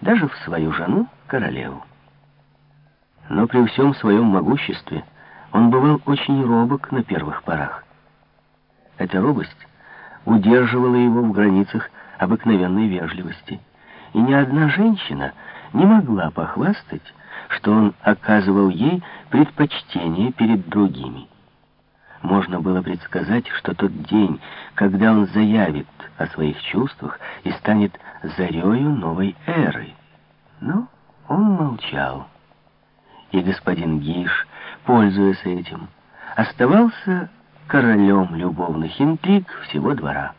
даже в свою жену, королеву. Но при всем своем могуществе он бывал очень робок на первых порах. Эта робость удерживала его в границах обыкновенной вежливости, и ни одна женщина не могла похвастать, что он оказывал ей предпочтение перед другими. Можно было предсказать, что тот день, когда он заявит о своих чувствах и станет зарею новой эры. Но он молчал. И господин Гиш, пользуясь этим, оставался королем любовных интриг всего двора.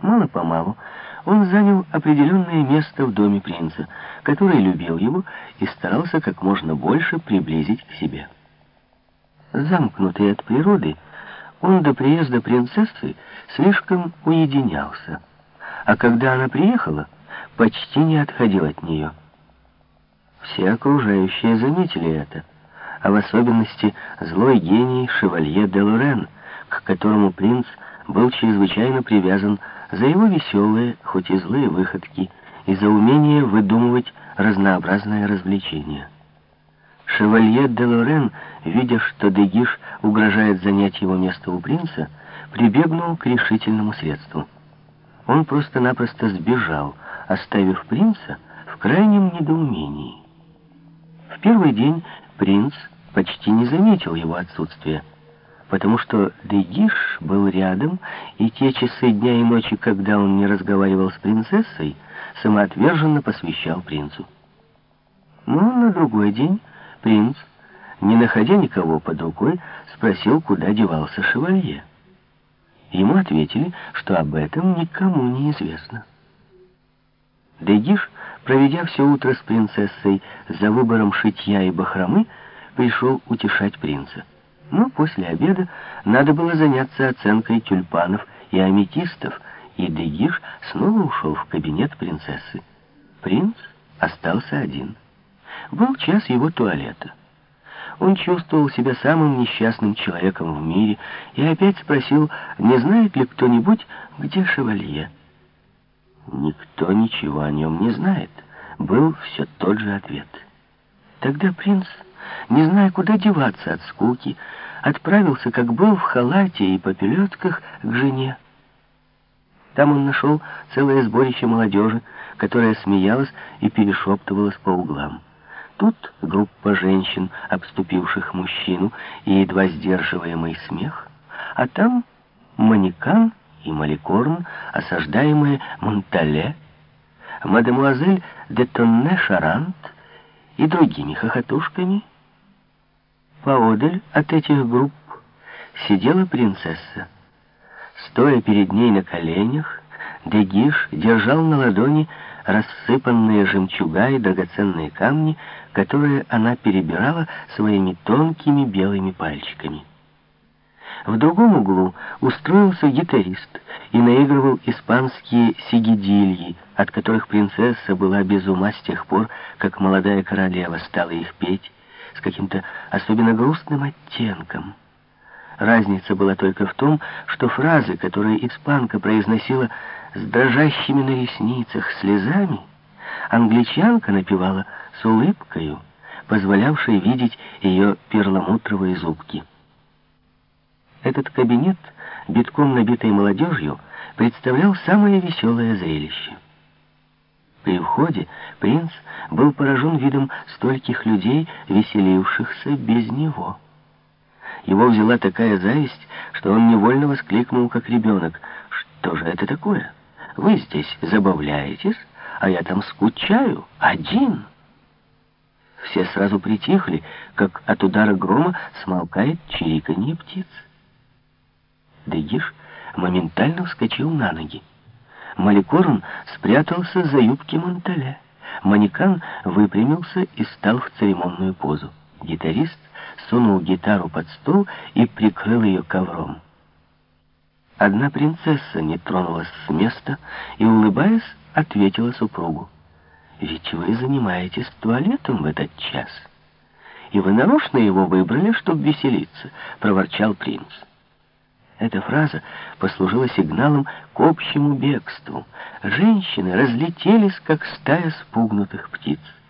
Мало-помалу он занял определенное место в доме принца, который любил его и старался как можно больше приблизить к себе. Замкнутый от природы, он до приезда принцессы слишком уединялся, а когда она приехала, почти не отходил от нее. Все окружающие заметили это, а в особенности злой гений шевалье де Лорен, к которому принц был чрезвычайно привязан за его веселые, хоть и злые выходки, и за умение выдумывать разнообразное развлечение. Шевалье де Лорен, видя, что Дегиш угрожает занять его место у принца, прибегнул к решительному средству. Он просто-напросто сбежал, оставив принца в крайнем недоумении. В первый день принц почти не заметил его отсутствия, потому что Дегиш был рядом, и те часы дня и ночи, когда он не разговаривал с принцессой, самоотверженно посвящал принцу. Но на другой день Принц, не находя никого под рукой, спросил, куда девался шевалье. Ему ответили, что об этом никому не известно. Дегиш, проведя все утро с принцессой за выбором шитья и бахромы, пришел утешать принца. Но после обеда надо было заняться оценкой тюльпанов и аметистов, и Дегиш снова ушел в кабинет принцессы. Принц остался один. Был час его туалета. Он чувствовал себя самым несчастным человеком в мире и опять спросил, не знает ли кто-нибудь, где шевалье. Никто ничего о нем не знает. Был все тот же ответ. Тогда принц, не зная, куда деваться от скуки, отправился, как был, в халате и попелетках к жене. Там он нашел целое сборище молодежи, которая смеялась и перешептывалась по углам. Тут группа женщин, обступивших мужчину, и едва сдерживаемый смех, а там манекан и маликорн, осаждаемые Монтале, мадемуазель де Тонне Шарант и другими хохотушками. Поодаль от этих групп сидела принцесса. Стоя перед ней на коленях, Дегиш держал на ладони рассыпанные жемчуга и драгоценные камни, которые она перебирала своими тонкими белыми пальчиками. В другом углу устроился гитарист и наигрывал испанские сигидильи, от которых принцесса была без ума с тех пор, как молодая королева стала их петь с каким-то особенно грустным оттенком. Разница была только в том, что фразы, которые испанка произносила с дрожащими на ресницах слезами, англичанка напевала с улыбкою, позволявшей видеть ее перламутровые зубки. Этот кабинет, битком набитый молодежью, представлял самое веселое зрелище. При входе принц был поражен видом стольких людей, веселившихся без него. Его взяла такая зависть, что он невольно воскликнул, как ребенок. «Что же это такое? Вы здесь забавляетесь, а я там скучаю, один». Все сразу притихли, как от удара грома смолкает чириканье птиц. Дегиш моментально вскочил на ноги. Маликорн спрятался за юбки Монтале. Манекан выпрямился и стал в церемонную позу. Гитарист сунул гитару под стол и прикрыл ее ковром. Одна принцесса не тронулась с места и, улыбаясь, ответила супругу. «Ведь вы занимаетесь туалетом в этот час, и вы нарочно его выбрали, чтобы веселиться», — проворчал принц. Эта фраза послужила сигналом к общему бегству. Женщины разлетелись, как стая спугнутых птиц.